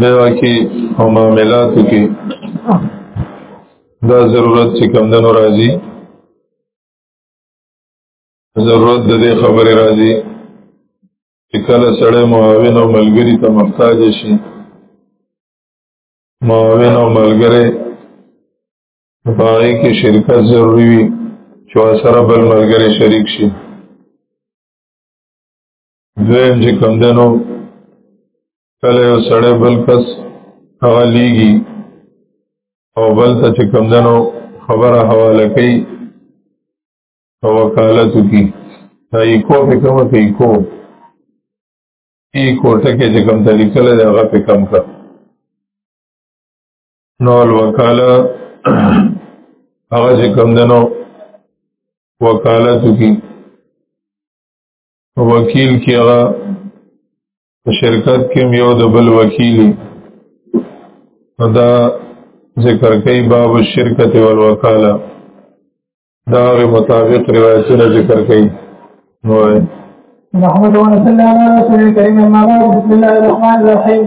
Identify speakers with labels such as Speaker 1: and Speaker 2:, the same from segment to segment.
Speaker 1: بیوا کې او معاملاتو کې دا ضرورت چې کمدنو راځي ضرورت د دې خبرې راځي چې کله سړی معاون او ملګری ته محتاج شي معاون او ملګری په هغې کې شرکت ضروري وي چې سره بل ملګری شریک شي دویم چې کم دنو کله یو سړی بل کس هغه لیږي او بل ته چې کم دنو خبره حواله کوي او وکالت کی دا ایکو په کوم کې ایکو ایکو ټکه چې کم ته لیکل دی هغه په کم کړ نو الوکاله هغه چې کم دنو وکالت کی وکیل کې هغه په شرکت کې یو د بل وکیلی دا ذکر کوي باب الشرکت والوکاله دا غي مطابق روایتونه ذکر کوي نو
Speaker 2: محمد صلی الله علیه وسلم کریم ما بسم الله الرحمن الرحیم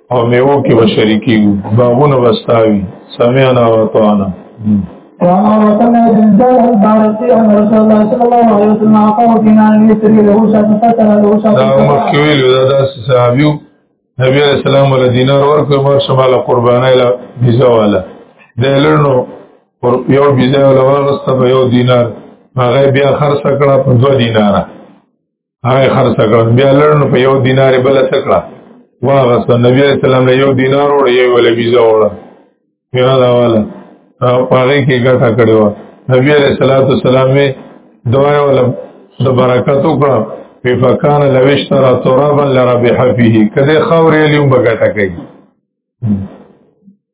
Speaker 1: او میوو کې به شریکي باغونه وستاوي سمعنا وطعنا
Speaker 2: وأمرتنا بالجهل البارسي أن رسول الله صلى الله عليه وسلم أعطاه بنا أن يسري له شاة فتح له شاة
Speaker 1: دا عمر کویل دا داسې صحابیو نبی علیہ السلام ول دینار ورکړ مر شماله قربانه له بيزا والا د لړنو یو بيزا ولا ورسته یو دینار هغه بیا خرڅ کړه په 2 دیناره هغه خرڅ کړ بیا لړنو په یو دینار بل سکړه واغس نبی علیہ السلام له یو دینار وړ یو ول ویزا وړ بیا دا والا هغه کې ګټه کړو نبی علیہ الصلوۃ والسلام دعا ول د برکت وکړه په فکان لويشتر ترابا لربح فيه کله خورې لیوم بغټه کوي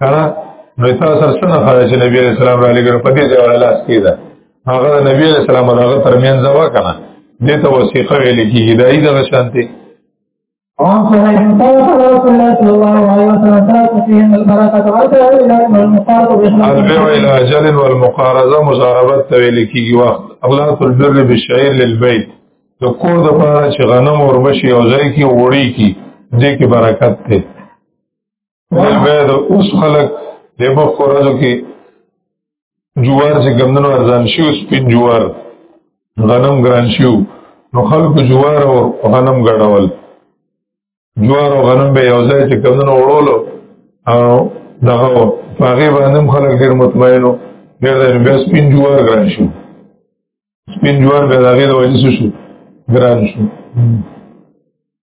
Speaker 1: کنه نو تاسو سره څنګه خبره چې نبی رسول الله علیه وسلم په دې ځای ولا لاس کیدا هغه نبی رسول الله هغه ترمنځ وا کنه دې ته وثیقه ویل کیږي دای دا شانته
Speaker 2: وعن صهيب قال قال رسول الله صلى الله عليه وسلم ثلاث فيهن البركة والبيع والعلاج والمقارضة
Speaker 1: البيع إلى أجل والمقارضة مزاربة تويل کیږي وخت اولاد البر بالشعير للبيت د کور د پاره چې غنم وربشي او ځای کې وړي کی دې کې برکت ته بل به د اوس خلک د مخ ورځو کې جوار چې ګمدنو ارزان شي او سپین جوار غنم ګران شي نو خلک جوار او غنم ګډول جوار او غنم به یو ځای چې ګمدنو وړولو او دغه هغه باندې خلک ډیر مطمئنو ډیر د بیا سپین جوار ګران شي سپین جوار به دغه د وجې شو ګران شو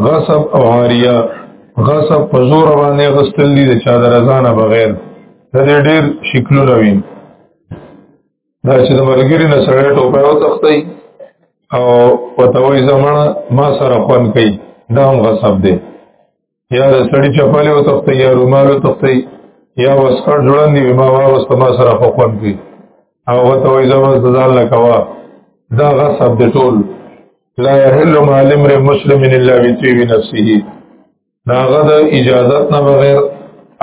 Speaker 1: غصب او عاریه غصب په زور باندې غستل دي د چا د رضا نه بغیر دا ډېر شکلونه وي دا چې د ملګری نه سره ټوپه او تختی او وتوي زمانه ما سره خوان کوي دا هم غصب دی یا د سړی چپاله او تختی یا رومال او تختی یا وسکړ جوړن دی ما واغست ما سره خوان کوي او وتوي زمانه ځان لکوا دا غصب دی ټول لا يحل ما لمر مسلم الا بتوی نفسه داغه د اجازت نه بغیر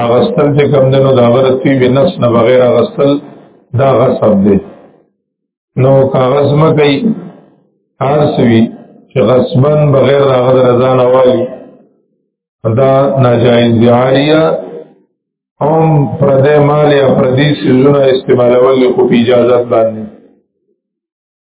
Speaker 1: اغستل چې کم دنو داغه د توی نفس نه بغیر اغستل دا غصب دی نو کاغذ مکي ارسوي چې غصبن بغیر داغه د رضا نه والی دا ناجایز دی عاریه هم پردې مال یا پردې سيزونه استعمالول خو په اجازه باندې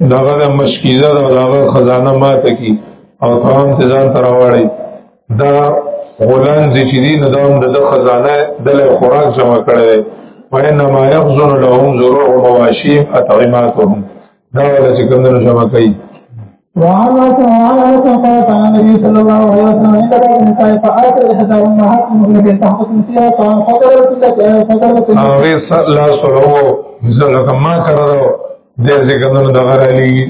Speaker 1: دغه د مشکیزه او دغه خزانه ماته کی او تمام ځان تراوړی دا غولان چې دي نو دا هم د خزانه د له خوراک جمع کړي وانما يخزن لهم زروع ومواشيم اطعماتهم دا ولا چې کوم نه جمع کوي
Speaker 2: وعن رسول الله صلى الله عليه وسلم النبي صلى الله عليه وسلم عند بعض النساء فأرسل إحدى أمهات المؤمنين في تحقق نسيها طعام فضلت لك فضلت لك.
Speaker 1: هغه لا سره و مثل لك ما کړو دې څه کمنو دغه را لېږي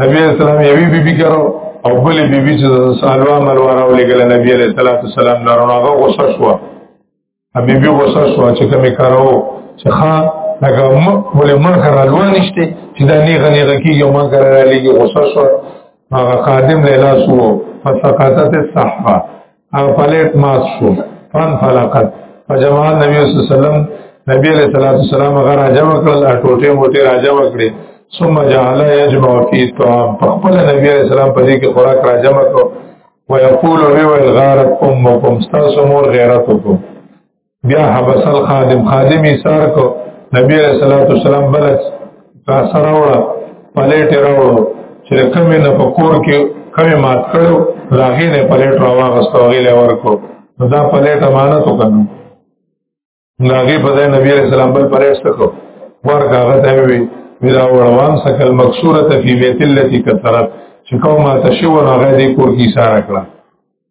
Speaker 1: نبی علیہ السلام یوی بی بی کرو او بلی بی بی چې سالوا ملوا راو لګل نبی علیہ الصلوۃ والسلام لارو هغه غوسه شو بی بی غوسه شو چې کومه کارو چې ښا لکه ولې مونږ رالو نشته چې دا نیغه نیغه کیږي مونږ را لېږي غوسه شو هغه خادم له لاس وو فسقطت الصحفه او پلیټ مات شو فن فلقت فجمع نبی صلی الله علیه وسلم نبی علیہ الصلوۃ والسلام غیر راجم کړل ټوټه موټه راجم کړې ثم جعل يجمع في طعام فقال نبی علیہ السلام په دې کې خوراک راجم کړو ويقول وی ویل غارت امکم تاسو مور غیرت وکړو بیا حبس الخادم خادم یې سار کو نبی علیہ الصلوۃ والسلام بل کا سره وړه پلیټ راوړو چې کوم نه پکور کې کوم مات کړو راغې نه پلیټ راوغستو غیله ورکو دا پلیټ امانت وکړو ناګي په ځای نبی رسول الله بل پرېښ تکو ورګه هغه ته وی ویلا وروان سکل مکسوره فی بیت التی کثرت چې کومه تشو هغه دې کور کی ساره کړه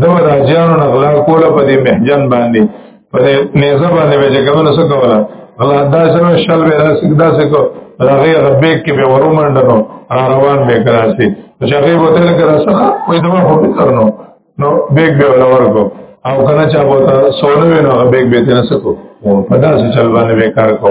Speaker 1: د راجانو نه غلا کوله په دې محجن باندې په دې نيزه باندې به کومه څه کوله غلا دا سره شل به راسک دا څه کو راغي ربې کې به ورومندنو را روان به کراسي چې هغه وته لکه راسه وې دما هو به ترنو نو بیگ به ولا ورکو او کنه چا بوته سونه وینو بیگ به تنه سکو په داسې چل باندې به کار کو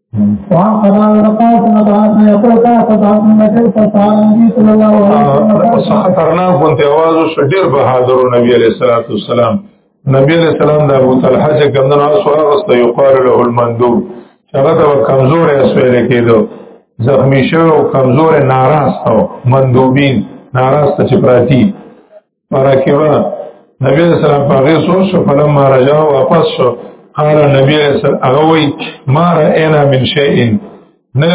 Speaker 1: خطرناک غونته आवाज شو ډیر بهادر نبی علیہ الصلوۃ والسلام نبی علیہ السلام د ابو طلحه چې کمنو اسوار واست یو قال له المندوب هغه د کمزور اسویل کېدو زخمی شو کمزور ناراض او مندوبین ناراض چې پراتی فراکبا نبی علیہ السلام پاغه سور شو فلما رجع واپس شو قال نبی علیہ السلام هغه وی ما رأینا من شیء نه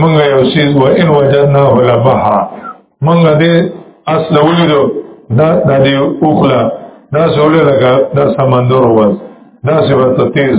Speaker 1: موږ یو سیز و ان وجدنا لبها موږ دې اصل ولیدو دا د دې اوخلا دا سولې لګا دا سمندر وز دا سبت تیز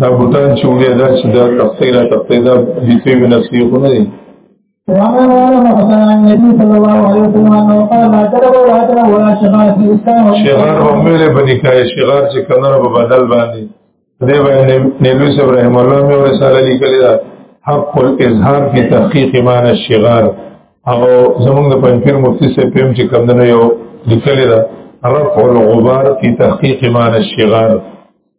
Speaker 1: دا بوتان چې وګیا دا چې دا تختې را تختې دا بیتې وی نسلی خو نه دی
Speaker 2: وعن عمر حسن عن النبي صلى الله عليه وسلم انه قال لا تدعوا ولا تدعوا ولا شغار في الاسلام
Speaker 1: شغار ومل بنکای شغار چې کنه په بدل باندې دې باندې نیلو صاحب رحم الله مې ورساله لیکلی دا حق الاظهار فی تحقیق معنی الشغار او زمونږ د پنځیر مفتی صاحب پم چې کم نه یو لیکلی دا رفع الغبار فی تحقیق معنی الشغار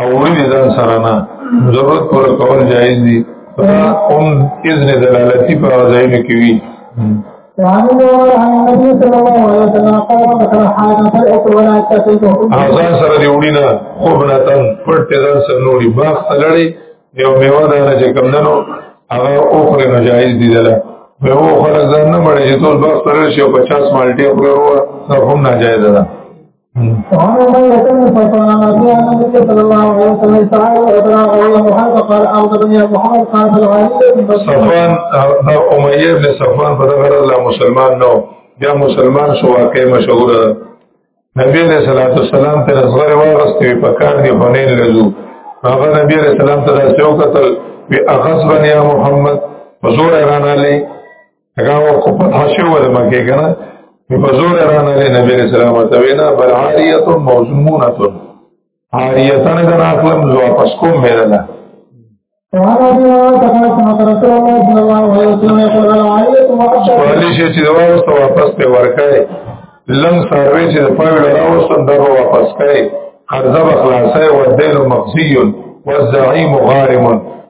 Speaker 1: او وینې ځان سره نه ضرورت پر کول جایز دي هم اذن دلالتي په ځایونو کې
Speaker 2: وي
Speaker 1: ځان سره دی وړي نه خوب نه تن پټ ځان سره نوړي باغ ته لړي یو میوه ده نه چې کم دنو هغه اوخره نه جایز دي دله به و خلک ځان نه مړي چې ټول باغ سره شي او 50 مالټي خورو دا هم ناجایز ده
Speaker 2: وعن أمية بن صفوان رضي الله عنه صلى الله عليه وسلم تعالى وترى غير محمد قال أخبرني أبو محمد قال الغالي
Speaker 1: صفوان أمية بن صفوان بدغر الله مسلمان نو بیا مسلمان شو واقع مشهور نبی علیہ الصلوۃ والسلام ته نظر واغستې په کار دی هنین لزو هغه نبی علیہ السلام ته راځو قتل بی اغصبن یا محمد حضور ایران علی هغه خو په حاشیه ولا مکه کنه په زور رانه له نبی رسول الله ته وینا بل عاریه موزمونه عاریه نه دا اخلم زو واپس کوم
Speaker 2: مې نه
Speaker 1: سوالی شي چې دوا وسته واپس په ورکای لنګ سروي چې په وړ راوستم دا واپس کای قرضه خلاصه او دین مخزي
Speaker 2: والزعيم غارم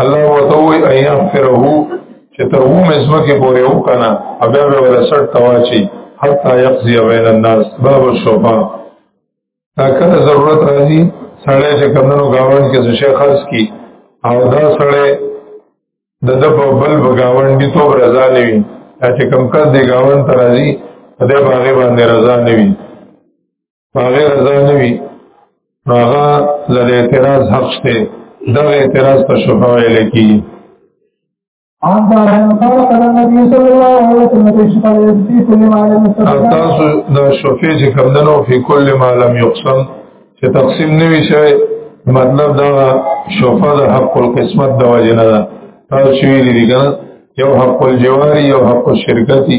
Speaker 2: الله
Speaker 1: وتوي ايا فره چې تر و مزمه کې پورې وکنه بیا به ولا سر تواچی حتا يقضي بين الناس باب الشفاء دا کله ضرورت راځي سړی چې کمنو گاوند کې څه شي خرج کی او دا سړی د د په بل بغاوند دي تو رضا نه وي چې کم کس دی گاوند ترازی په دې باندې باندې رضا نه وي هغه رضا نه وي هغه د اعتراض حق شته دا اعتراض په شفا ویل کیږي
Speaker 2: عن دارن قال قال النبي صلى الله عليه وسلم في شفاء في كل ما لم يقسم
Speaker 1: تاسو د شفیع چې کمندنو په کل ما لم يقسم چې تقسیم نه وي شوی مطلب دا شفاء د حق القسمت د وجه نه ده تاسو ویلي دي کنه یو حق الجواری یو حق الشرکتی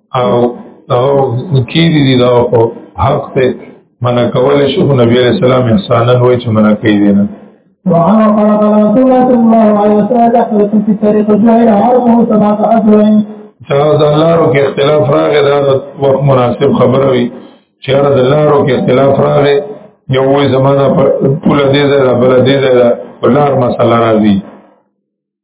Speaker 1: او او کیری دی دا خو حق ته منع کول شو نبی علیہ السلام احسانا وای چې منع کوي دی نه
Speaker 2: وعن قال قال رسول الله صلى الله عليه وسلم دخلت في الطريق جعل عرضه سبعة أجر
Speaker 1: چاو د لارو کې اختلاف راغی دا وخت مناسب خبره وي چې هر د لارو کې اختلاف راغی یو وې زمانہ په ټول دې ځای دا بل دې ځای دا ولار مسله راځي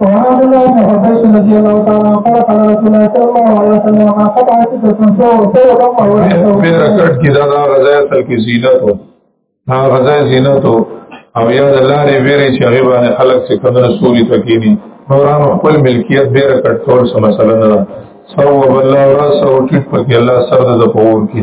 Speaker 2: وعن الله بن عباس رضي الله تعالى عنه قال قال رسول الله صلى الله عليه وسلم ما قطع سدة سوى سوى دمع ورسول
Speaker 1: په رکعت کې دا غزا اصل کې زینت و دا غزا زینت و او یا د لارې ویری چې هغه باندې خلک څه کمن سوري تکینی نوران خپل ملکیت به رکعت کول سم مثلا نه سوى بالله راسه او ټیټ پکې الله سره د پور کې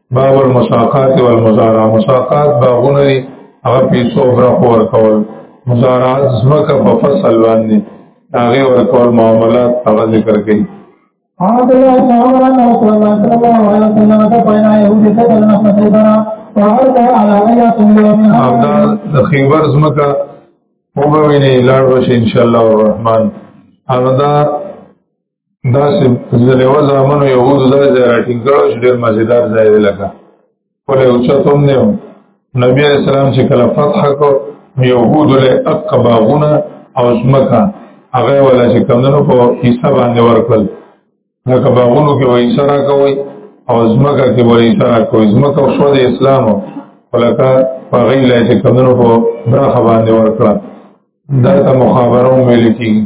Speaker 1: باب المساقات والمزارع مساقات باغونه دي هغه پیسو برخو ورکول مزارعات زمکه په فصل باندې هغه ورکول معاملات هغه ذکر
Speaker 2: کوي عبد الله بن عمر رضي الله عنه وسلم بين يهود سبع نفس سيدنا وعرض على غيرة اليوم
Speaker 1: عبد د خيبر زمکا وګوینه لاړ وش ان شاء الله الرحمن هغه دا دا چې زلیو زامنو یهودو دا ځای راټینګ کړو چې ډېر مزیدار ځای دی لکه ولې اوچت هم دی نبی علیه السلام چې کله فتح کو یهودو له اق باغونه او ځمکه هغه ولا چې کمدنو په حصہ باندې ورکړل لکه باغونو کې وایي سره کوي او ځمکه کې وایي سره کوي ځمکه او شو د اسلامو ولکه په غیله چې کمدنو په برخه باندې ورکړل دا ته مخابره ویل کېږي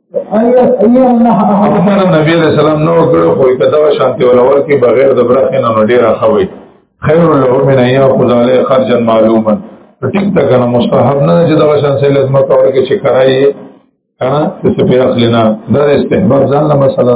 Speaker 1: سره نبی علیہ السلام نو کړو خو کته شانتی ولور کې بغیر د برخې نه ډیر خوي خیر له من ایا خدای له خرجا معلوما ټیک تا کنه مستحب نه چې دا شان سه لازم تور کې چې کرایې کنه څه په اصل نه دا استحباب ځان له مسله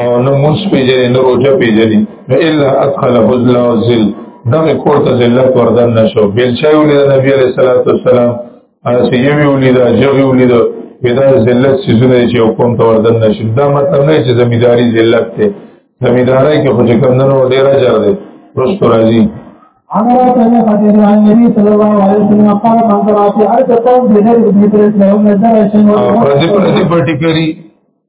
Speaker 1: او نه مونږ پیژنې نه روزه پیژنې نو الا ادخله ذل او ذل دغه کور ته ذلت وردن نشو بل چا ولید نبی علیہ الصلوۃ والسلام اسی یو ولید جوی ولید بدا ذلت سيزونه چې حکومت ته وردن نشي دا مطلب نه چې زمیداری ذلت ته زمیداری کې خو چې کمندونو ډیر اجر دی پرستو راځي
Speaker 2: عمر كان قدر عن النبي صلى الله عليه وسلم قال من قرأ في عرض قوم بنار ابن تريس لهم نزل شيء وقال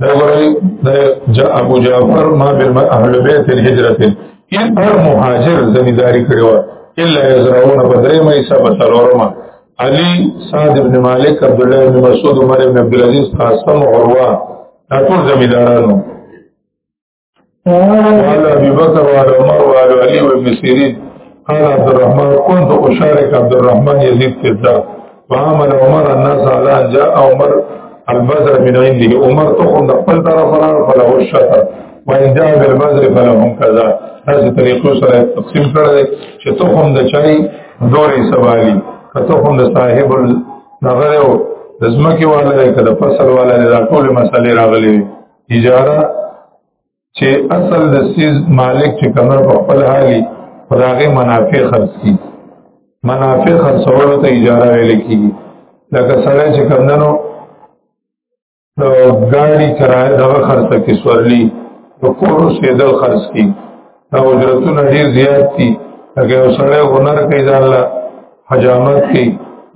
Speaker 1: دا ورای دا جا ابو جعفر ما بن اهل بیت الهجرت ان هر مهاجر زمیداری کړو الا یزرعون بدر ما ایسا بسرورما علی سعد بن مالک عبد الله بن مسعود عمر بن عبد العزيز قاسم عروه دا ټول زمیدارانو وعلى ابي بكر وعلى عمر وعلى علي وابن سيرين قال عبد الرحمن كنت اشارك عبد الرحمن يزيد في الدار وعمل عمر الناس على ان جاء عمر البذر من عنده عمر تخرج خپل طرف را فله الشطر وان جاء بالبذر فلهم كذا هذه طريقه سره تقسیم کړل چې تخم د چای دوري سوالي که تخم د صاحب النظر او د زمکه والا ده که د فصل والا ده دا ټول مسلې راغلي اجاره چې اصل د سیز مالک چې کمر په خپل حالي خداغه منافع خرڅ کی منافع خرڅولو ته اجاره ویل کیږي لکه سره چې کمندنو د ګاډي کرایه دغه خرڅ کی سورلی د کور سیدل خرڅ کی دا اجرتونه ډیر زیات دي لکه یو سړی هنر کوي ځان له حجامت کوي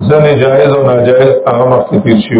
Speaker 1: ځنې جایز او ناجایز هغه مخکې تیر شي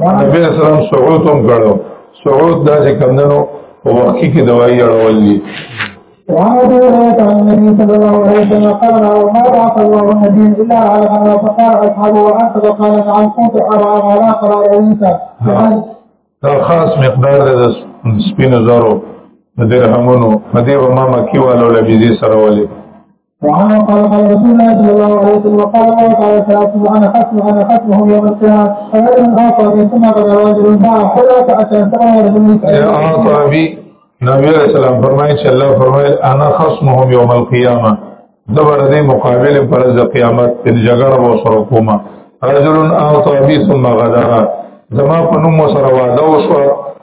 Speaker 1: نبی اسلام سعود هم کړو سعود دا چې کمندنو په وخت کې دوايي اړول دي
Speaker 2: وعن ابي هريره عن النبي صلى الله عليه وسلم قال وما بعث الله النبي الا على هذا فقال اصحابه وانت وقال نعم كنت ارى على قرار عيسى
Speaker 1: دا خاص مقدار د سپینو زرو د درهمونو په دې وما مکی والو لبي سره ولې
Speaker 2: وعن قال قال رسول الله صلى الله عليه وسلم وقال الله تعالى ثلاثة وأنا خصم أنا خصمهم يوم القيامة فرجل أعطى ثم قد رجل باع حرة أتى سبع ورجل
Speaker 1: أعطى بي نبي عليه السلام فرمائي صلى الله فرمائي أنا خصمهم يوم القيامة دبر دې مقابل پر ځ قیامت په جګړه و سره کومه رجل اعطى بي ثم غدرا زما په نوم سره وعده وشو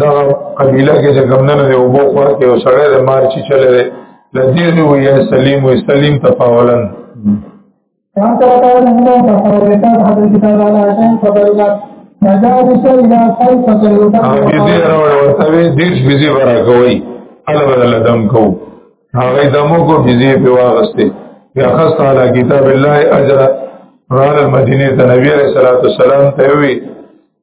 Speaker 1: دا قبیله کې چې ګمنه دی او بو خو کې او سړی د مار چې چلے دی لدی دی وی سلیم وی سلیم تفاولن
Speaker 2: كان ترى أنه فصلت هذا الكتاب على شيء فبلغت مجالس إلى خلف
Speaker 1: سلوكا بيزي راوړ ورته وی دیش بيزي ورا کوي الله بدل دم کو هغه دمو کو بيزي په واغسته یا خاص تعالی کتاب الله اجر رال المدینه ته نبی علیہ الصلوۃ والسلام ته وی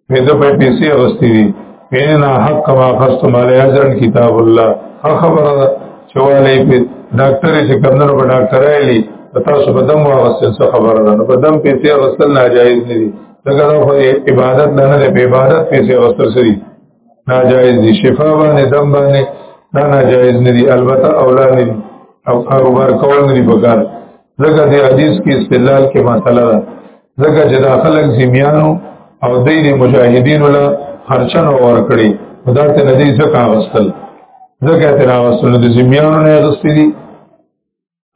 Speaker 1: مې د پیسې غوستې دي مې نه حق ما خست مال اجرن کتاب الله خبره ده چې ولې په ډاکټر چې کمنو په ډاکټر ایلی تاسو په دم واغستل څه خبره ده په دم پیسې غوستل ناجایز نه دي ځکه دا خو عبادت نه نه په عبادت پیسې غوستل سری ناجایز دي شفا باندې دم باندې نه ناجایز نه دي البته اولاد نه دي او کاروبار کول نه دي پکار ځکه د حدیث کې استدلال کې مسله ده ځکه چې دا خلک زمیانو او دین مجاهدین له خرچن اور کړی دا ته ندی ځکه غسل ځکه ته غسل د زمیانو نه غسل دي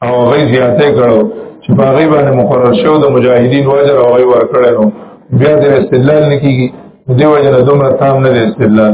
Speaker 1: او غي زیاته کړو چې په غي باندې مقرر شو د مجاهدین وجر او غي ور کړی نو بیا د استدلال نکېږي دی وجه نه دومره تام نه دی استدلال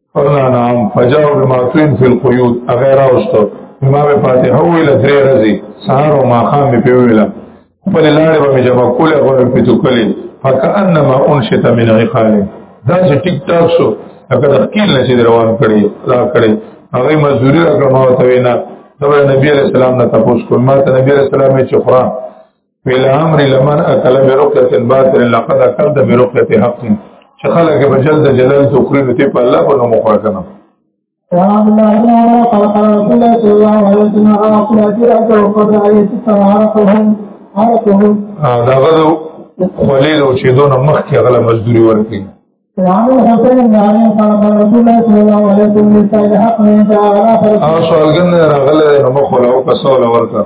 Speaker 1: فرنا نعم فجاو بماتوین فی القیود اغیر آوستو امام فاتحه ویل درې ورځې سهار او ماښام مې په ویل بل لارې به مې جمع کولې غوړ په تو کولې فکأنما انشت من عقال دا چې ټیک ټاک شو هغه د خپل نشي روان کړي دا کړي هغه مزدوري راکړم او ته وینا دا نبی رسول الله نه تاسو کوم ما ته نبی رسول الله چې خورا ویل امر لمن اکل برقت الباطل لقد اکل د برقت حق چې خلک به جلد جلال تو کړی نو ته
Speaker 2: په الله په نوم خورا کنه
Speaker 1: دا غدو خلیل او چې دونه مخ کې غلا مزدوري ورکړي
Speaker 2: وعن الحسين بن علي قال قال رسول الله صلى الله عليه وسلم لسائل حق من تعالى
Speaker 1: او سوالګن راغله نو مخ ولا او کسول ورکړه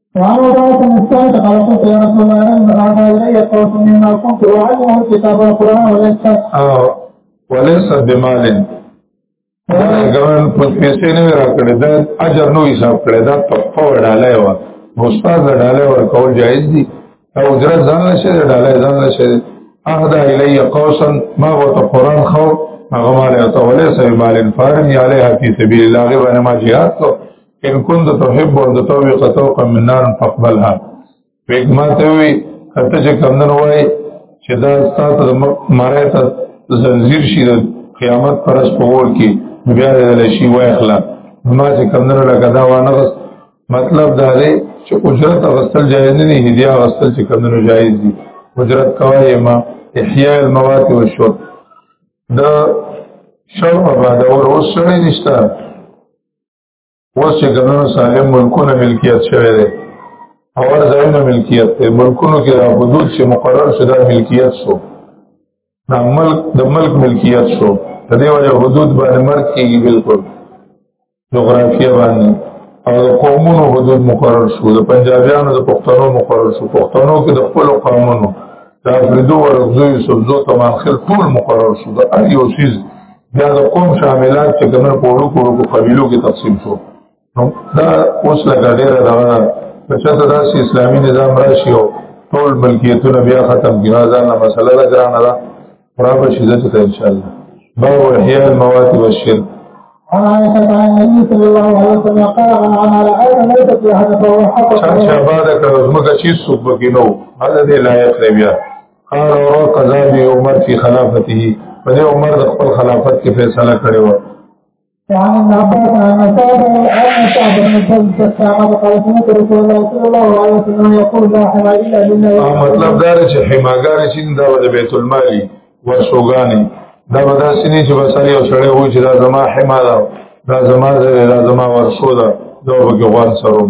Speaker 2: وعن عبادة بن الصامت قال قلت يا رسول الله لن أعطى إلي قوس مما كنت أعلمه الكتاب والقرآن وليس
Speaker 1: وليس بمال ګران په پیسې نه راکړې دا اجر نو حساب کړې دا تحفه وړاله و استاد وړاله ور کول جایز دي او اجر ځان له شه وړاله ځان له شه اهدا الی قوسا ما هو قران خو هغه مال او تولې سوي مال فارم یا علیه فی سبیل الله غیر ما جهاد کو ان كنت تحب ان تطوق توقا من نار فاقبلها ویګ ما ته وی کته چې کمندن وای چې دا ستاسو د مړای ته زنجیر شي د قیامت پر سپور کې بیا د لشي وای اخلا ما چې کمندن لګا دا وانه بس مطلب دا دی چې اجرت غسل جایز نه دی هدیه غسل چې کمندن جایز دي اجرت کوي ما احیاء الموات والشرب دا شرم بعد اور اوس سره نشته اوس چې ګننو سالم ملکونه ملکیت شوی دی او هر ځایونه ملکیت دی ملکونو کې دا حدود چې مقرر شو دا ملکیت شو دا ملک د ملک ملکیت شو د دې وجه حدود باندې مرګ کېږي بالکل جغرافیه باندې او د قومونو حدود مقرر شو د پنجابیانو د پښتنو مقرر شو پښتنو کې د خپل قومونو دا فریدو ورغزوی سبزو تمان خل ټول مقرر شو دا هر یو چیز دا د قوم شاملات چې کومه په وړو کوړو په قبیلو کې تقسیم شو دا اوس لګا ډیر دا په چاته دا چې اسلامي نظام راشي او ټول ملکیتونه بیا ختم کیږي دا نه مسله ده ګرانه ده برابر شي ځکه ته ان شاء الله باب احياء الموات والشرك
Speaker 2: عن عائشة عن النبي صلى الله عليه وسلم قال من عمل عين ليست لها نفع حق
Speaker 1: چا چا بعد کړه زمګه چې څوک بګی نو هغه دې لایق دی بیا قال ورو قضا به عمر فی خلافته په دې عمر د خپل خلافت کې فیصله کړې و
Speaker 2: وعن ابن عباس عن مصاب عن مصاب بن سلمة كان قال سمعت رسول الله صلى الله عليه وسلم يقول لا حما
Speaker 1: الا
Speaker 2: لله
Speaker 1: مطلب دا چې حماګار چې دا د بیت المال ورشوګانی دا به دا سینې چې بسری او سړی وو چې دا زما حما ده دا زما زره دا زما ورسو ده دا به ګوان سره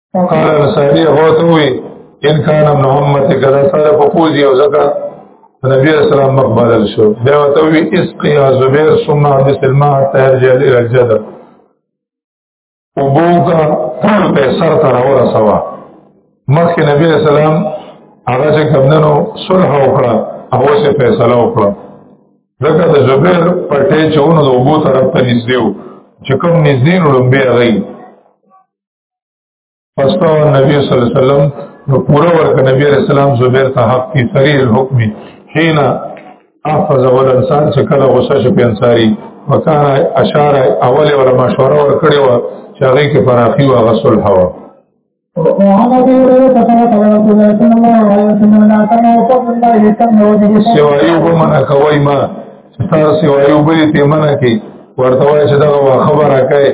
Speaker 1: وقال النسائي غوتوي ان كان ابن امتي كذا سره فقوز يو زکا نبی رسول الله مقبل شو بیا وتوي اسقي يا زبير ثم بسلمہ ترجع الى الجدر وبوغا په سر تر اوره سوا مخکې نبی رسول الله هغه چې کمندنو صلح وکړه هغه څه فیصله وکړه ځکه د زبیر پټې چونو د وبو طرف ته نږدې و چې کوم نږدې نو لومبه غي فاستو نبی صلی الله علیه وسلم نو پورا ورک نبی علیہ السلام زبیر ته حق کی سری الحکم حين احفظ ول انسان چې کله غوسه شپ انصاری وکانه اشاره اول ولا مشوره ور کړی و چې هغه کې فراخي او غسل هوا سوایو به منع کوي ما ستاسو سوایو به دې منع کوي ورته وایي چې دا خبره کوي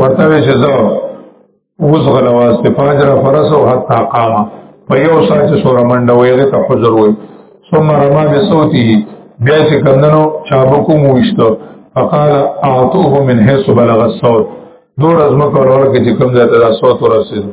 Speaker 1: ورته وی چې زه اوس غلواز ته فجر فرس او حتا قامه په یو ساعت چې سور منډه ویلې ته حجر وای ثم رما بصوته بیا چې کندنو چابکو مو وشتو فقال اعطوه من حيث بلغ الصوت دور ازمه کولور کې چې کوم ځای ته صوت ورسېدو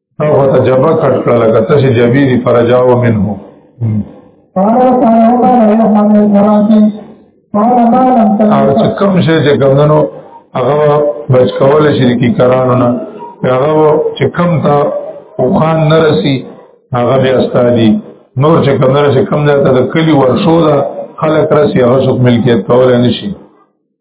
Speaker 1: او هغه جبا کټ کړه لکه تاسو جبی دی فرجاو منه او چې کوم شي چې ګمنو هغه بچ کول شي کی کرانو نه هغه چې کم تا اوخان نرسي هغه بیا استادي نور چې کم نرسي کم ځای ته د کلی ورشو ده خلک رسي هغه څوک ملکیت کولای نشي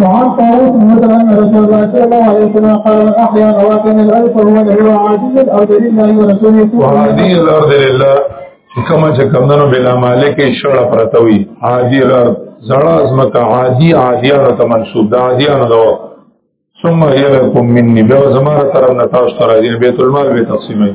Speaker 2: وعن طاووس مثلا ان رسول الله صلى الله عليه وسلم قال من احيا مواطن الارض فهو له عاجز الارض لله ورسوله
Speaker 1: وهذه الارض لله چې کومه چې کمندونو بلا مالک شړه پرته وي عادي الارض زړه ازمکه عادي عادیانو ته منسوب ده عادیانو ده ثم يلكم مني بیا زماره طرف نه تاسو ته راځي بیت المال به
Speaker 2: تقسیمه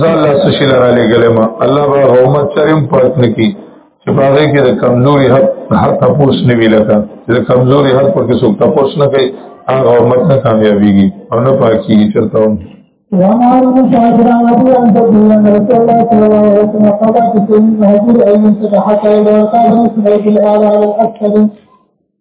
Speaker 2: زه الله
Speaker 1: سشي لرا لګلې ما الله به غومت چرم پات نکی چې باغې کې د کمزوري حق حق تپوس نه وی لکه د کمزوري حق پر کې څوک تپوس نه کوي هغه غومت نه کامیابیږي او نه پاکي چرته
Speaker 2: هم وعن مشاهد عن ابي عن جده ان رسول الله صلى الله عليه وسلم قال في سن هجر اي من سبحته وقال سمعت
Speaker 1: الاعلى على الاكثر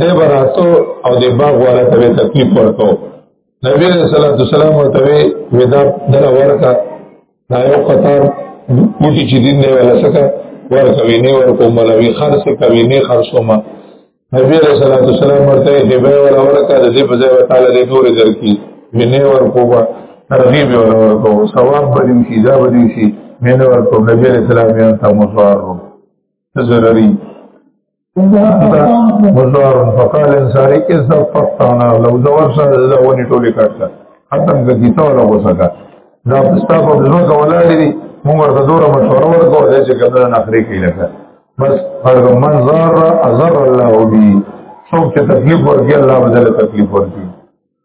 Speaker 1: دی براتو او د باغ والا ته تکلیف ورکو نبی علیہ الصلوۃ والسلام ورته وی دا دغه ورکا دا یو قطار موټی چې دین دی ولا سکه ورکوي نه ورکو مولوی خرڅ کوي نه خرڅو ما نبی علیہ الصلوۃ والسلام ورته دی به ولا ورکا د دې په ځای وتعالى دې نور درکې مینه ورکو با ترغیب ورکو ثواب بدیم شي دا بدیم شي مینه ورکو نبی علیہ السلام یې تاسو ورکو ضروري مزار فقال انصاری کې سب پښتانه لو زور سره دا ونی ټوله کړه ختم د کیته ولا وسکا دا پستا په دغه کولاري دي موږ ورته دوره مشوره ورکو دا چې کله نخري کې لګا بس پر منظر ازر الله بي څوک چې تکلیف ورګي الله بدل تکلیف ورګي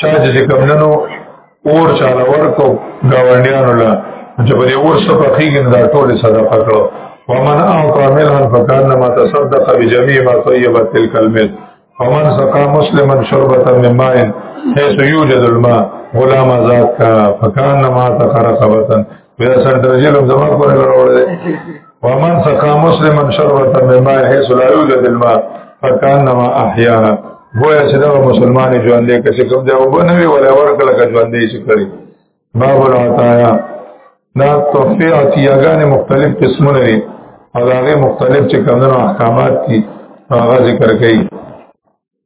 Speaker 1: چا چې کوم ننو اور چاله ورکو گاونډیانو لا چې په دې اور سره پخېږي دا ټول صدقه کړو ومن اعطى ملحا فكانما تصدق بجميع ما طيبت تلك المل ومن سقى مسلما شربة من ماء حيث يوجد الماء غلام ذات کا فكانما تقرقبة بیا سر درجه لم زمان پر وروړل ومن سقا مسلما شربة من ماء حيث لا يوجد الماء فكانما احياها گویا چې دا مسلمان ژوند دی چې کوم دی وب نه وی ولا ورکل کا ژوند دی چې کړی باب العطايا دا تحفه عطیاګان مختلف قسمونه لري او هغه مختلف چې کومو احکامات دي هغه ذکر کړي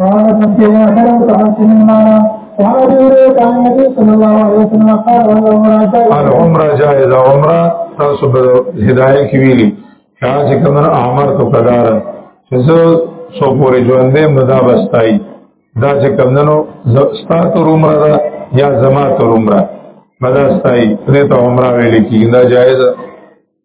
Speaker 2: قال
Speaker 1: من
Speaker 2: كان يعبر فحسن المعنى وعن ابي هريره عن النبي صلى الله عليه وسلم قال العمره جائزه
Speaker 1: عمره تاسو په هدايه کې ویلي چې کومه امر تو قدار چې زه سو پورې ژوندې مدا بستای دا چې کومنو ستا تر عمره دا یا زما تر عمره مدا استای دې ته عمره ویلي کیږي دا
Speaker 2: جائزه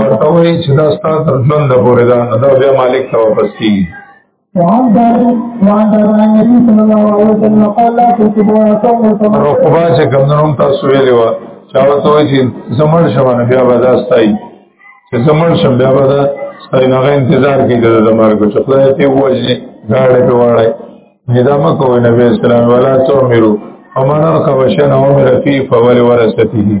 Speaker 1: ورته وایي چې دا ستا تر ژوند د پورې ده نو دا بیا مالک ته واپس
Speaker 2: کېږي
Speaker 1: رقبه چې کمدنو هم تاسو ویلې وه چا ورته وایي چې زه مړ شم نو بیا به دا ستایي چې زه مړ شم بیا به دا ستایي نو هغه انتظار کوي د مرګ چې خدای یې پې ووژني ګاډی پې واړی دا مه کوئ نبي اسلام ولا تعمرو ومن رقب شنه عمر فيه فول ورثته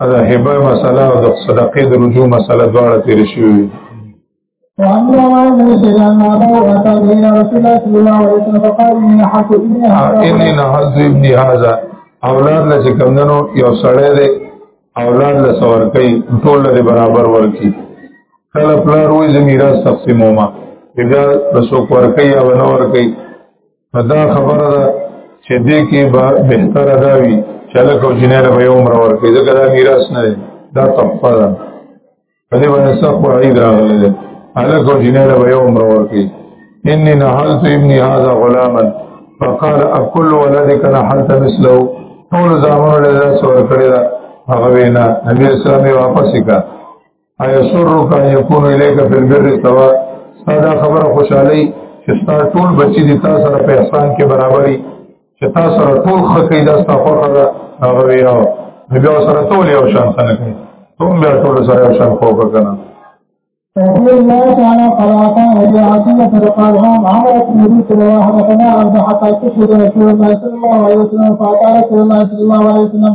Speaker 1: دا هبه مسله او د صدقې د رجوع مسله دواړه تیر
Speaker 2: شوې
Speaker 1: انی نحز ابن هذا اولاد له چې کمندنو یو سړی دی اولاد له سور کوي ټول له برابر ورکی کله پلار وې زمیرا تقسیموما بیا رسو ورکی یا ونور کوي دا خبره ده چې دې کې به بهتر ادا وي چې له کو جنې له یو عمر ورکې دا کله میراث نه دی دا تحفه ده په دې باندې څه خو عید راغلی دی له کو جنې له یو عمر ورکې انی نحلت ابنی هذا غلاما فقال اكل ولدك نحلت مثله ټول زامن له ځان سره کړی دا هغه وینا نبی اسلامي واپس وکړه ايسرك ان يكون اليك في البر سواء دا خبره خوشالي چې ستا ټول بچي دي تاسو سره په احسان کې برابرۍ چې تاسو سره ټول خکې دا تاسو خوخه ده هغه ویاو بیا سره ټول یو شان سره کوي ټول بیا ټول سره یو شان خوګه کنه
Speaker 2: رضي الله تعالى قراءة أبي عاصمة قال هم عمرت النبي صلى الله عليه وسلم حتى تشهد رسول الله صلى الله عليه وسلم فأتى رسول الله صلى الله عليه وسلم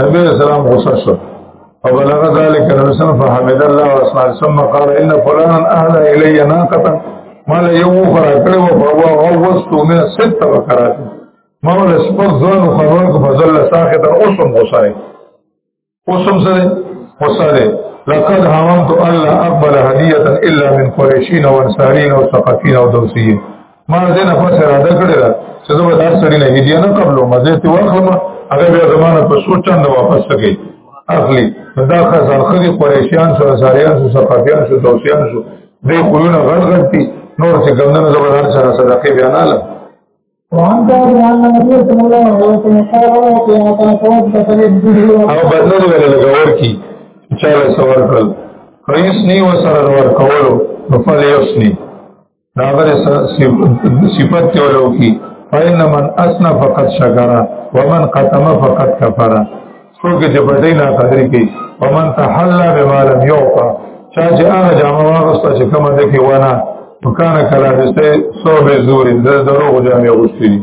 Speaker 1: نبی علیہ السلام غصه شو او بلغ ذلك نبی صلی الله فحمد الله واسمع ثم قال ان فلانا اهل الي ناقه ما له یو خره کړو په هوا او وستو مې ست وکړات ما له سپور ځان خو ورک فضل ساخت اوسم غصه اوسم سره غصه لقد هممت الله اقبل هديه الا من قريشين وانصارين وثقفين ودوسيين ما دې نه پس را دکړه دا چې زه به دا سړی نه هدیه نه قبلو مزه ته ورخم هغه بیا زمانه په سوچند واپس کړي اخلي دا خزان خدي قریشیان سره ساریان سره صفافیان سره دوسیان سره دې خلونه غړ غړتي نور چې ګندنه زبردار سره صدقې
Speaker 2: بیان اله
Speaker 1: او بدل ویل لګور کی چاله سوار کړل رئیس نی وسره ور کولو نو فلیسنی دا غره صفت ته ولو کی فإن من اسنا فقط شکر ومن قتم فقط کفر څوک چې پټی نه قدر کوي ومن تحلى بما لم يعطى چا چې هغه جامه واغسته چې کومه ده کې ونه وکانه کلا دسته صوب زور د دروغ جامه غوښتي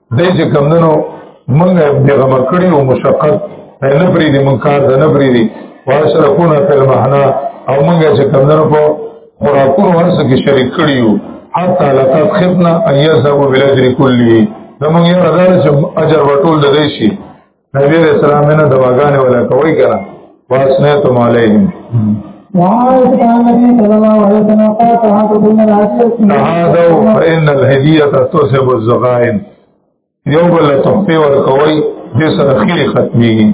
Speaker 1: دې چې کمندونو موږ به غمر کړی او مشقت نه پری دې موږ کار نه پری دې واشرفونه په معنا او موږ چې کمندونو په خوراکونو ورس کې شریک کړیو حتی لقد خفنا ان يذهبوا بالاجر كله زموږ یو راځي چې اجر ورټول دې شي نبی علیہ السلام نه دواګانې ولا کوي کنه واسنیتم علیهم تهادوا فإن الهدية تسب الزغائن یو بل تحفه ورکوي د سره خیری ختمي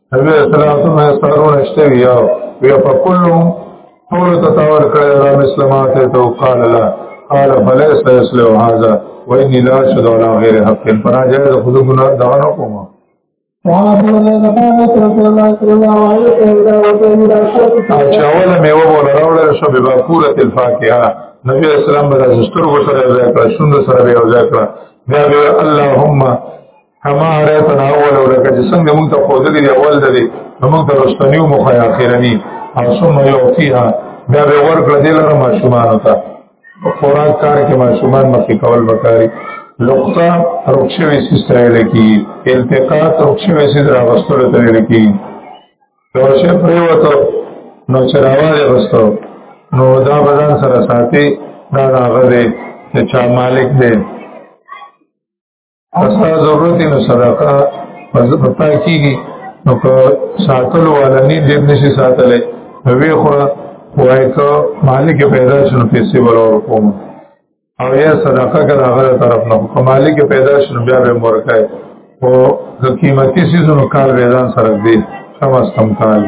Speaker 1: نبی اسلام څنګه سرونه شته ویو وی په کلو ټول تطور کړی دا مسلمانات ته قال لا قال فليس يسلو هذا واني لا اشهد على غير حق فراجه خود ګناه دا نه کوم چې اوله میوه ولا راوړل شو به باکوره الفاکهه نبی اسلام به د سترګو سره ځای کړ شوند سره به ځای کړ بیا به اللهم کما حراتنا اول او لکه چې څنګه موږ ته خود دې اول دې موږ ته رستنی او مخه اخرنی او ثم یعطیها دا به ورکړه دې لره ماشومان ته خوراک کار کې ماشومان مخې کول وکاري لقطه رخصوي سستره لکی التقاط رخصوي سستره غستره ته لکی ورشه پریوته نو چرواله غستو نو دا بدن سره ساتي دا هغه دې چې چا مالک دې استا ضرورت نو صدقه پس پتا کیږي نو که ساتلو والا نه دې نشي ساتلې نو وی خو وای که مالک پیدا شنو پیسې ورور کوم او یا صدقه کړه هغه طرف نه کوم مالک پیدا شنو بیا به مورکای او د قیمتي سيزونو کال ویدان سره دې سم استم کال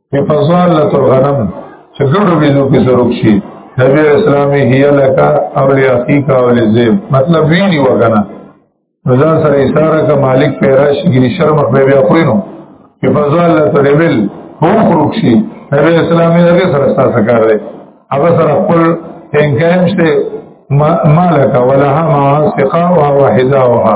Speaker 1: په فضال لته غنم چې ګړو ویلو کې سره شي نبی اسلامي هي لکا او لاخي کا او لزم مطلب ویلی وګنا ځان سره اشاره کا مالک پیرا شګری شرم په بیا خوري نو په فضال لته ریبل هم خروج شي نبی اسلامي دغه سره تاسو کار دی هغه سره خپل انکایم شته مالک ولها ما سقاوها وحذاوها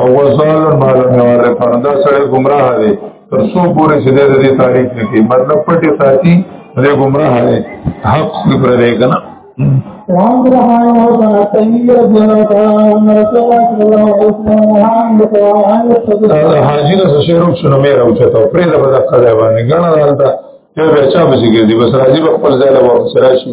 Speaker 1: او وزال مال میواره پردا سره گمراه دی تر څو پورې چې د دې تاریخ نه کې مطلب پټي ساتي دې گمراه دی حق پر دې کنه
Speaker 2: وعن رحمه الله تيمي رضي الله تعالى عنه رسول الله صلى الله عليه وسلم وعن بطوان عن الصدق
Speaker 1: حاجی نه شعرو شنو مې راوچته پرې د بدل کړه باندې غنا دالته یو بچا بچی ګرځي بس راځي خپل ځای له وسره شي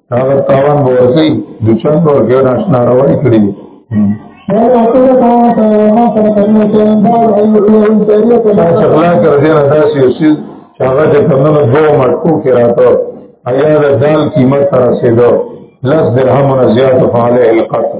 Speaker 1: هغه تاوان به ورکړي د چند ورکړي ناشنا رواني کړي دي شغلا کر دینا داسی اسی چاگا چه کمدن دو مٹکو کراتا ایا دا دال قیمت ترسیدو لس درہمون زیاد فعلی القتل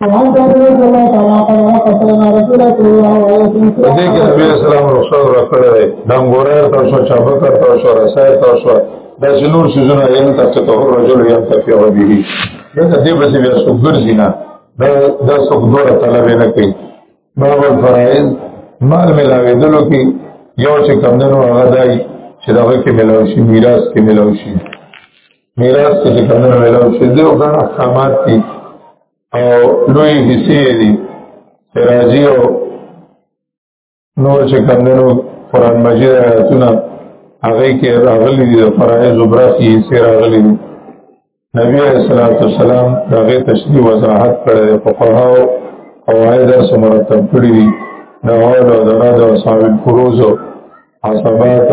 Speaker 2: وعن جابر رضي الله تعالى عنه قال قسم رسول الله صلى الله عليه وسلم
Speaker 1: دې کې نبی اسلام رسول راکړی دا ګوره تاسو چا بکر تاسو رسای تاسو دا جنور سيزونه یم تاسو ته رجل یم تفیو به دا دې به بیا څو ګرځي نه دا دا څو دوره طلب نه کوي باب الفرائض مال ملاوي دلو کې یو چې کمندونو هغه دای چې دغه کې ملاوي شي میراث کې ملاوي شي میراث کې چې کومه ویلو چې دې او ګڼ احکامات دي او لوی حصے دي راځي او نور چې کومو قرآن مجید آیاتونه هغه کې راغلي دي د فرایض براسي حصے راغلي دي نبی علیہ الصلوۃ والسلام هغه تشریح وضاحت کړی په قواو قواعد سره مرتب کړی دي نوال او دراد او صاحب فروز او عصبات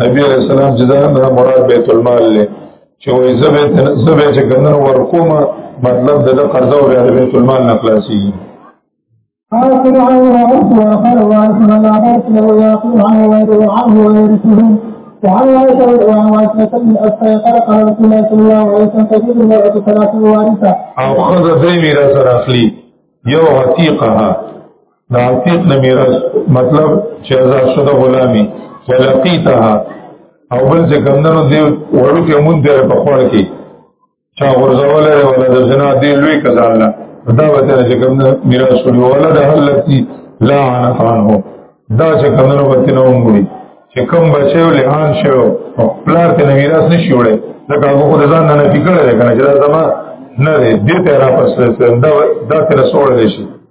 Speaker 1: نبی علیہ السلام چې دا نه مراد بیت المال له چې وې زبې زبې چې ګنن ورکوم مطلب د قرض او بیت المال نه خلاصي
Speaker 2: آخر عن وعرف وآخر وعرف من لا بأس له يأخذ عنه ويدعو عنه ويرثه وعن عائشة رضي الله عنها وسلم استيقظ قال رسول الله صلى الله عليه وسلم تجد المرأة ثلاث وارثة
Speaker 1: أو خذ ذي ميراث الأخلي يو عتيقها دا عتیق نه میراث مطلب چې آزاد شوه غلامي ولقیتها او بل چې کمندونو دی وړو کې مونږ دی په خور کې چا غرزول دی ولا د زنا دی لوی کزال نه دا وته چې کمندونو میراث شوی ولا د حلتی لا عن عنه دا چې کمندونو وته نه ومګړي چې کوم بچو لهان شو او پلار ته میراث نشي وړي دا هغه خو ځان نه فکر لري کنه چې دا زما نه دې ته را پسې دا دا
Speaker 2: ته رسول
Speaker 1: دي شي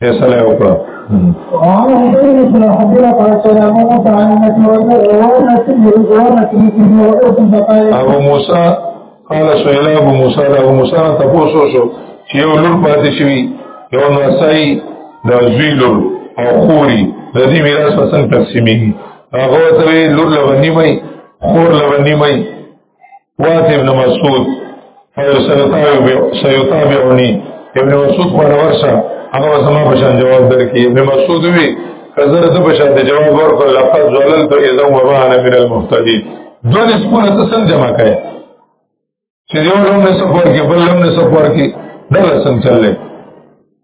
Speaker 1: فیصله وکړه
Speaker 2: وعن حسين بن حبيب قال سلام موسى عن النبي وورث وورث ابن وقوف فقال
Speaker 1: ابو موسى قال سئل ابو موسى ابو موسى تاسو شو چې یو لور پاتې شوی یو نسای د زوی لور او خوري د دې میراث پسند تقسیمېږي هغه ته لور لونی مې خور لونی مې وات ابن مسعود فسيتابعني ابن مسعود په ورسره هغه زما په شان جواب درکې ابن مسعود وی کزر د په شان جواب ورکړ لقد زللت اذا ورانا من المهتدين دونه سپونه تسل جمع کړي چې یو لوم نه سفر کې بل لوم نه سفر کې دغه څنګه
Speaker 2: چللې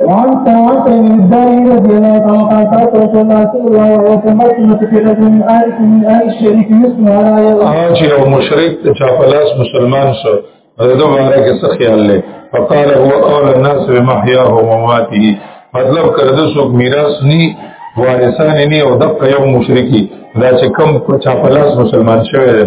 Speaker 2: وعن سمعت بن الداري رضي الله عنه قال قال رسول الله صلى الله عليه وسلم مرحبا في رجل من آل من آل الشريك يسمع على يده
Speaker 1: هغه چې یو مشرک د چا په لاس مسلمان شو د دې باره کې څه خیال لې فقال هو اول الناس بمحياه ومماته مطلب کرده څوک میراث ني وارثان ني او د یو مشرکی دا چې کم په چا په
Speaker 2: لاس مسلمان شوی دی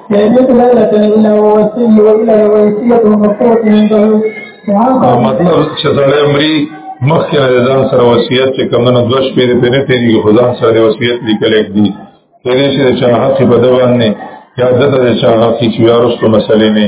Speaker 2: يبيت ليلة إلى ووسيل وإلى ويسية مفتوح عنده
Speaker 1: مطلب چې سړی عمرې مخکې د ځان سره وصیت چې کمونه دوه شپې د پنه تیری خو ځان سره وصیت لیکل کېږي کله چې چا حق په دوان نه یا دته چا حق چې یارستو مسلې نه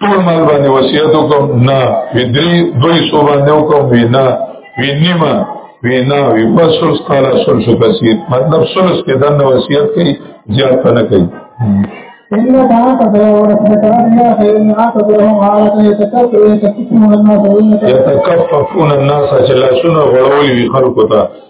Speaker 1: ټول مال باندې وصیت وکم نه وی درې دوی سو باندې وکم وی نه وی نیمه وی نه وی پسوس قال سلس کثیر مطلب سلس کې دنه وصیت کوي زیات نه کوي
Speaker 2: إلا تعالى فتوارثنا فإن عاتبهم عارة يتكففون الناس
Speaker 1: يتكففون الناس چې لاسونه غړولي وي خلکو ته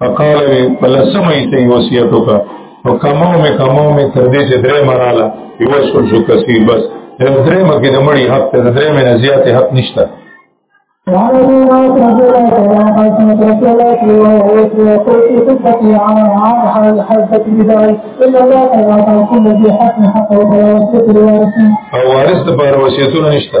Speaker 2: فقال وی فلسمه
Speaker 1: ته وصیت وکړه او کمو می کمو می تر دې چې درې مراله یو شول شو کسی بس درې مګې د مړي حق ته درې مې نه زیات حق نشته او وارث د پر وصیتونه نشته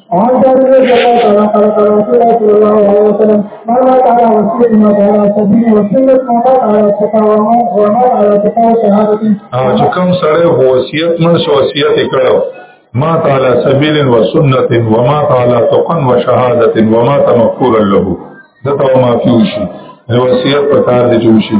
Speaker 2: وعن جابر
Speaker 1: بن
Speaker 2: عبد الله قال قال رسول الله صلى الله عليه وسلم ما مات على وسيله ما على سبيل وسنه ما مات على تقوى وما على تقوى شهادته
Speaker 1: او چې کوم سره وصیت من شو وصیت کړو ما تعالی سبیل و سنت و ما تعالی تقن و شهادت و ما تمکور له دته ما فیوشي وصیت په کار دي جوشي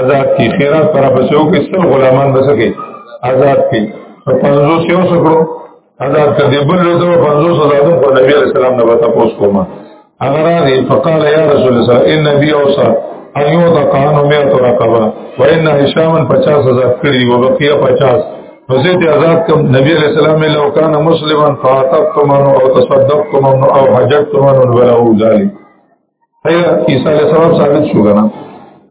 Speaker 1: آزاد کی خیرات پر بچو کې سل غلامان بسکه آزاد کی په 500 یو سکړو آزاد کړ دی بل له 500 آزادو په نبی علیہ السلام نه وتا پوس کوما اگر راغی فقال یا رسول الله ان نبی اوصى ان یوتا کانو مې تو رقبا و ان هشام 50 آزاد کړی و بقیه 50 وزید آزاد کوم نبی علیہ السلام لو کان مسلمان فاتقتم او تصدقتم او حججتم ولو ذلک ایا عیسی علیہ السلام ثابت شو کنه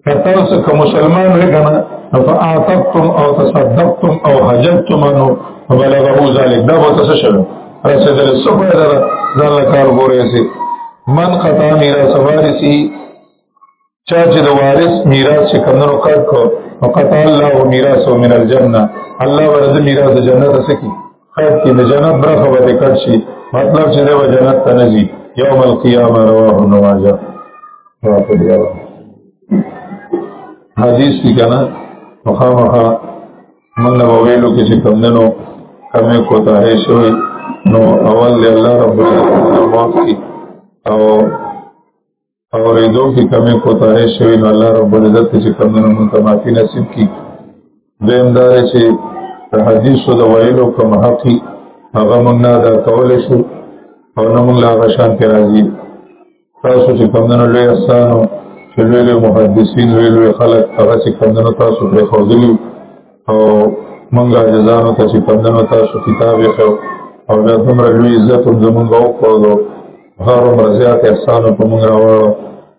Speaker 1: کته اوس کوم مسلمان وې کنه فاعتقتم او تصدقتم او حجتم انه بلغه ذلک دا به څه شوه رسول سبا دره ځان کار ګورې سي من قطع میراث وارثي چا چې د وارث میراث چې کمنو کړ کو وقطع الله میراثه من الجنه الله ورته میراث جنت سکی خیر کې د جنت برخه به کټ شي مطلب چې دی به جنت ته نه ځي یوم القیامه رواه نواجه رافض رواه حدیث دی کنه مخامخه من له ویلو کې چې کم دنو کمې کوتاهې شوې نو اول دی الله رب العالمین معاف کړي او او ریدو کې کمی کوتاهی شوی نو الله رب العزت چې کمونه مونږ ته معافي نصیب کړي دویم دا دی چې د حدیثو د ویلو کوم حق هغه مونږ نه ادا کولی شو او نه مونږ له هغه شانتې راځي تاسو چې کمونه لوی احسانو چې لوی لوی محدثین لوی لوی خلک هغه چې کمونه تاسو پرېښودلي او مونږ عاجزانو ته چې کمونه تاسو کتاب یې او بیا دومره لوی عزت هم زمونږ وکړو هر عمر زیات احسان په موږ راوړو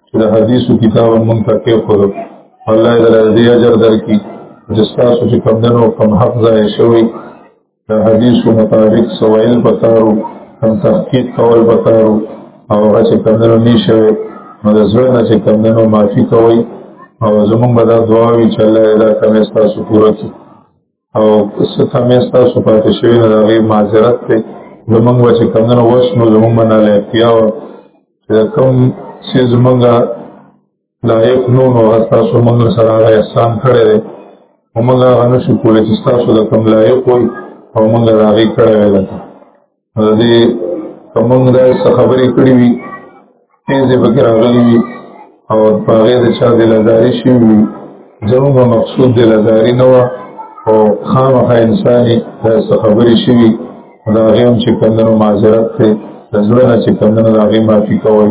Speaker 1: چې د حدیثو کتاب موږ ته کې خو الله دې اجر درکړي چې تاسو چې کم دنو کم حق ځای شوی د حدیثو مطابق سوائل پکارو کم تحقیق کول پکارو او هغه چې کم دنو نه شوی نو د زړه نه چې کم دنو معافي کوي او زمونږ به دا دعا وي چې الله دې دا کمې تاسو پوره کړي او څه کمې ستاسو پاتې شوي نو د هغې معذرت دی زمونږ به چې کمدنو وس نو زمونږ به نالایقتیا وه چې د کوم چې زمونږ لایق نو نو هغه ستاسو مونږ سره هغه احسان کړی دی او مونږ هغه نه شو کولی چې ستاسو د کوم لایق وي او مونږ د هغې کړی وی لکه دې کومه دا څه خبرې کړې وي تیزې پکې راغلي وي او په هغې د چا دلداري شوي وي زموږ مقصود دلداري نه وه او خامخا انسان یې دا څه خبرې شوي د هغې هم چې کندنو معذرت دی د زړه نه چې کندنو د هغې معافي کوئ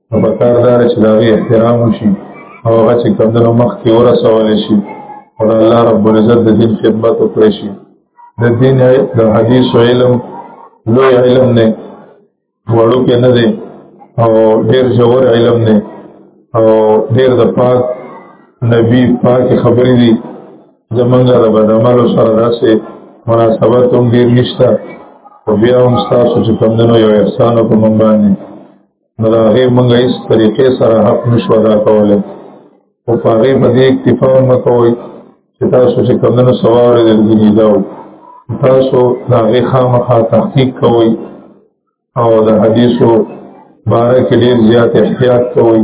Speaker 1: نو په کار دار چې دا غي احترام وشي او هغه چې کمندونو مخ کې ورسول شي او الله رب العزت د دین خدمت وکړي شي د دین د حدیث علم لوی علم نه وړو کې نه دی او ډیر ژور علم نه او ډیر د پاک نبی پاک خبرې دي زمونږ د بدعمل سره داسې مناسبت هم ډیر نشته او بیا هم ستاسو چې کمندونو یو احسان په مونږ باندې نو دا هغه مونږه هیڅ طریقې سره حق نشو ادا کولای او په هغه باندې اکتفا نه کوي چې تاسو چې کمنو سوار دلګی دا تاسو دا هغه خامخا تحقیق کوي او د حدیثو باره کې ډیر زیات احتیاط کوي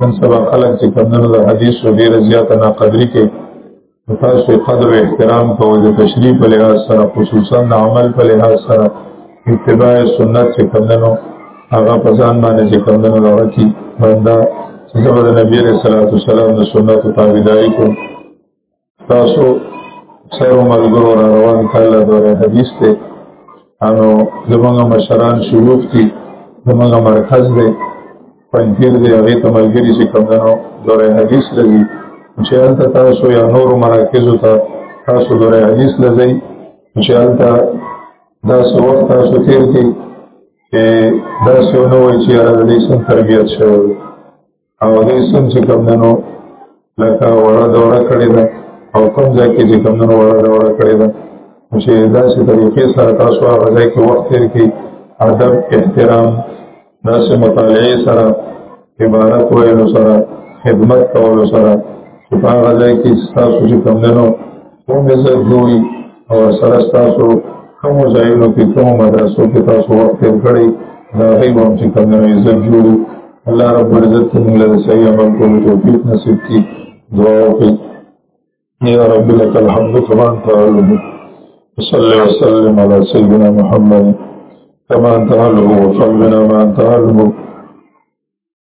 Speaker 1: نن سبا خلک چې کمنو د حدیثو ډیر زیات ناقدری کوي تاسو قدر احترام کوو د تشریف په لحاظ سره خصوصا د عمل په لحاظ سره اتباع سنت چې کمندنو هغه په ځان باندې چې کمندنو راوتی بندا چې زموږ د نبی رسول الله صلی الله علیه وسلم د سنت تابعداري کو تاسو سره ملګرو را روان کاله دوره حدیث ته انو زمونږ مشران شروع دي زمونږ مرکز دی پنځیر دی هغه ته ملګری چې کوم دنو دوره حدیث لګي چې هلته تاسو یا نور مراکز ته تاسو دوره حدیث لګي چې هلته دا څو وخت تاسو تیر کې دا څو نو چې هغه دې سم تربیت شوی او دې سم چې کوم دنو لکه وړه دوره کړې ده او کوم ځای کې چې کوم نور وړه دوره کړې ده چې داسې طریقې سره تاسو هغه ځای کې وخت تیر کې ادب احترام داسې مطالعې سره عبارت ویلو سره خدمت کولو سره چې په هغه ځای کې ستاسو چې کوم نور کوم ځای جوړي او سره تاسو کوم ځایونو کې کوم مدرسو کې تاسو وخت تیر کړی دا غي به چې کوم نه عزت جوړي الله رب عزت موږ له صحیح عمل کولو توفیق نصیب کړي دعا وکړي یا رب لك الحمد كما انت علم صلى وسلم على سيدنا محمد كما انت علم وفقنا ما انت علم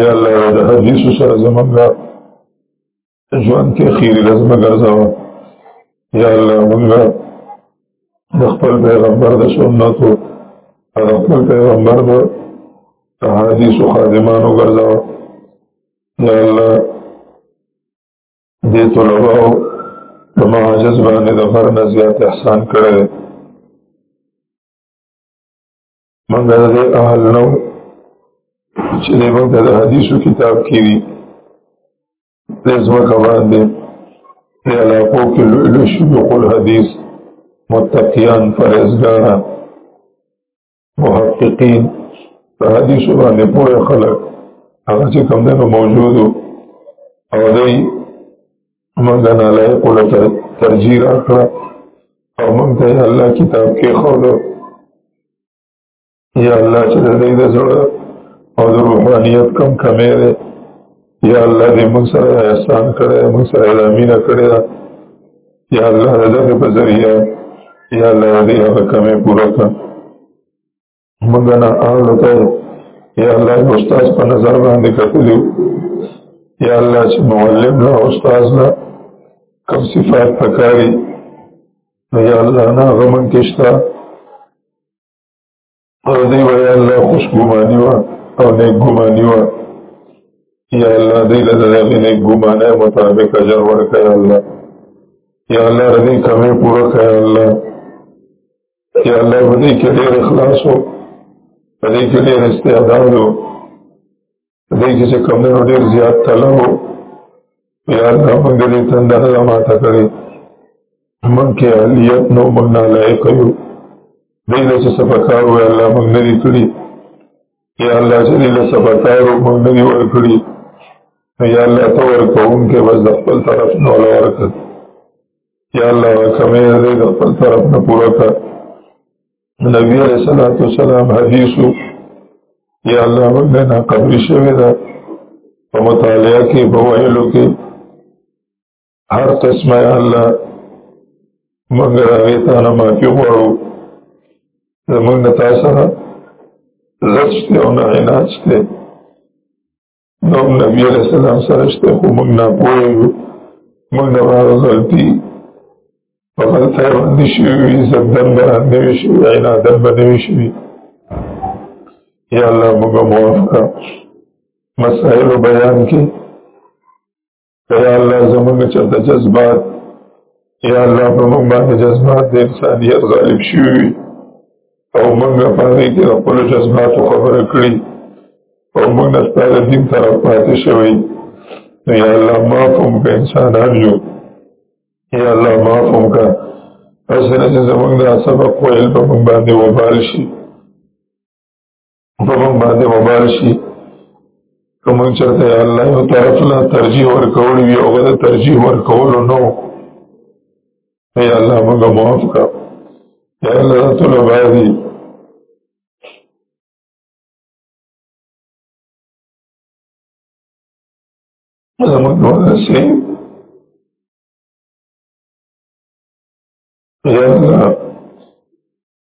Speaker 1: یا الله یو د حدیثو سره زمونږ ژوند کې خیری لازمه ګرځاوه یا الله مونږ د خپل پیغمبر د سنتو او د خپل پیغمبر د حدیثو خادمانو ګرځاوه یا الله دې طلباو په معجز باندې د فرنه زیات احسان کړی من دا دغه اهل نو چې دې موږ د حدیثو کتاب کې وي د ځمکه باندې د علاقو کې لوی شیوخ الحدیث متقیان فرزګاران محققین په حدیثو باندې پوهه خلک هغه چې کوم دی نو موجود او دی موږ نه لایق ول ترجیح راکړه او موږ ته الله کتاب کې خو یا الله چې دې د زړه او د روحانيت کم کمې ده یا الله دې موږ سره احسان کړې موږ سره امینه کړې یا الله دې په ذریعہ یا الله دې هغه کمې پوره کړه موږ نه اړو ته یا الله استاد په نظر باندې کتلو یا الله چې معلم له استاد نه کوم صفات پکاري یا الله نه غمن کېشتا او دی ویا الله خوش ګماني وا او نه ګماني وا یا الله دې له دې نه ګمانه مطابق اجر ورکړي الله یا الله دې کمه پوره کړي الله یا الله دې کې ډېر اخلاص او دې کې ډېر استعداد او دې کې چې کوم نه ډېر زیات طلب او یا الله موږ دې تند نه ماته کړې موږ کې الیت نو موږ نه لایق یو دې له څه سپکار وې الله موږ نه دې کړی یا الله چې دې له سپکار موږ نه دې ور کړی یا الله تور کوم کې بس خپل طرف نه ولور کړ یا الله کمه دې د خپل طرف نه پوره کړ نبی علیہ الصلوۃ والسلام حدیثو یا الله ولنا قبر شوی دا په مطالعه کې په ویلو کې هر قسمه یا الله مگر هغه ته نه معافي غواړو زمونږ تاسو سره زړه شته او نه علاج شته نو نبی علیہ السلام سره شته خو موږ نه پوهیږو موږ نه هغه غلطي په غلطه باندې شوي وي زدن به نه وي شوي عنادن به نه وي شوي یا الله موږ معاف کړه مسائل بیان کې یا الله زمونږ چرته جذبات یا الله په موږ باندې جذبات د انسانیت غالب شوي او موږ په هغې کې د خپلو جذباتو خبره کړي او موږ نه ستا د دین طرف پاتې شوی نو یا الله معاف هم که انسانان یو یا الله معاف هم که هسې نه چې زمونږ دا سبق ویل په موږ باندې وبال شي په موږ باندې مبارشي کوم چرته الله یو طرف لا ترجیح ورکول وی او غره ترجیح ورکول نو اے الله موږ معاف کړه اے الله تعالی باندې زموږ ورسې اے الله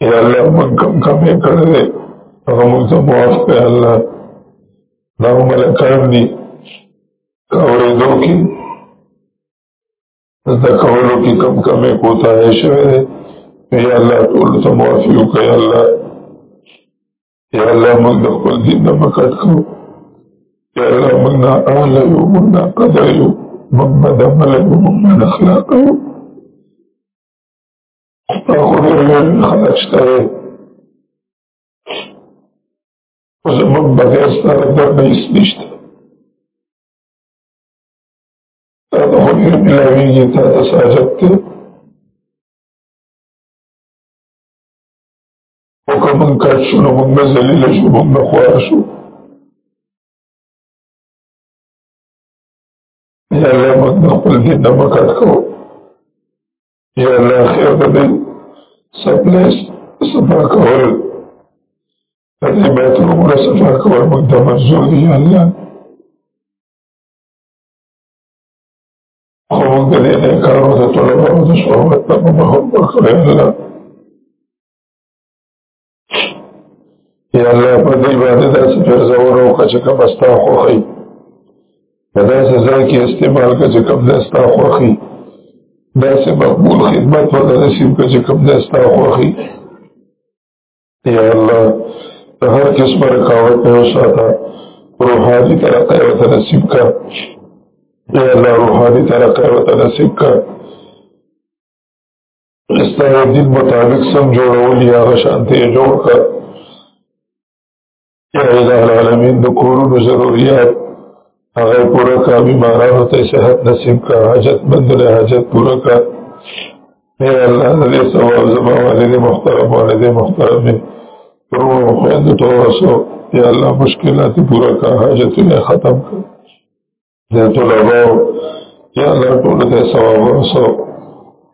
Speaker 1: یا الله من کم کم یې کړی دی هغه موږ ته معاف کړه الله دا ملکان دي اورېدو کې زده کولو کې کم کم یې کوتاهی شوی دی یا الله ټول ته معافي وکړه یا الله یا الله موږ د خپل دین نه مکټ کړو یا الله موږ نه اهل یو موږ نه قدر یو موږ نه دمل یو موږ نه اخلاق یو زمون بغیر سره در نه هیڅ نشته تا د هغې ملاویږي تا د ساجت دی او که مونږ کټ شو نو مونږ به ذلیله شو مونږ به خوار شو یا الله مونږ د خپل دین نه مه کټ کوو یا الله خیر دې سپلې صفا کول دې بیت العمره صفا کول موږ د منظور دی الله خو موږ دې نه کارو ته طلبه او د صحبت په مخه ورکړې الله یا الله په دې باندې داسې فرزور او کچه کا بستا خوخی په داسې ځای کې استعمال کچه کم دستا خوخی داسې مقبول خدمت ورته نصیب کچه کم دستا خوخی یا الله د هر قسم رکاوټ نه وساته روحاني ترقه ورته نصیب کا یا الله روحاني ترقه ورته نصیب کا استای دین مطابق سم جوړول یا غشانتی جوړ کړ یا الہ العالمین د کورونو ضرورت هغه پورا کا بیمارانو ته صحت نصیب کا حاجت مند له حاجت پورا کا اے الله دې ثواب زما والدې محترم والدې محترم ورو خوند تو رسو یا الله مشکلات پورا کا حاجت ختم کړ د طلبه یا الله ټول ته ثواب ورسو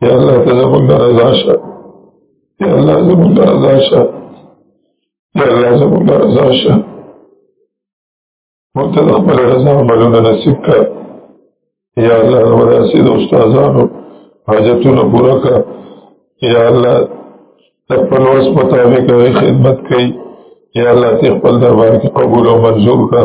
Speaker 1: یا الله ته زموږ رضا شه یا الله زموږ رضا شه یا الله زموږ رضا شه موږ ته خپل رضا عملونه نصیب کړه یا الله زموږ رسید استادانو حاجتونه پوره کړه یا الله خپل وس مطابق خدمت کوي یا الله ته خپل دربار کې قبول او منظور کړه